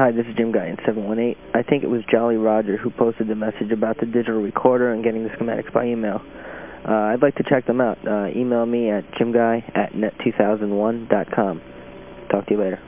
Hi, this is Jim Guy in 718. I think it was Jolly Roger who posted the message about the digital recorder and getting the schematics by email. Uh, I'd like to check them out. Uh, email me at jimguy at net2001.com. Talk to you later.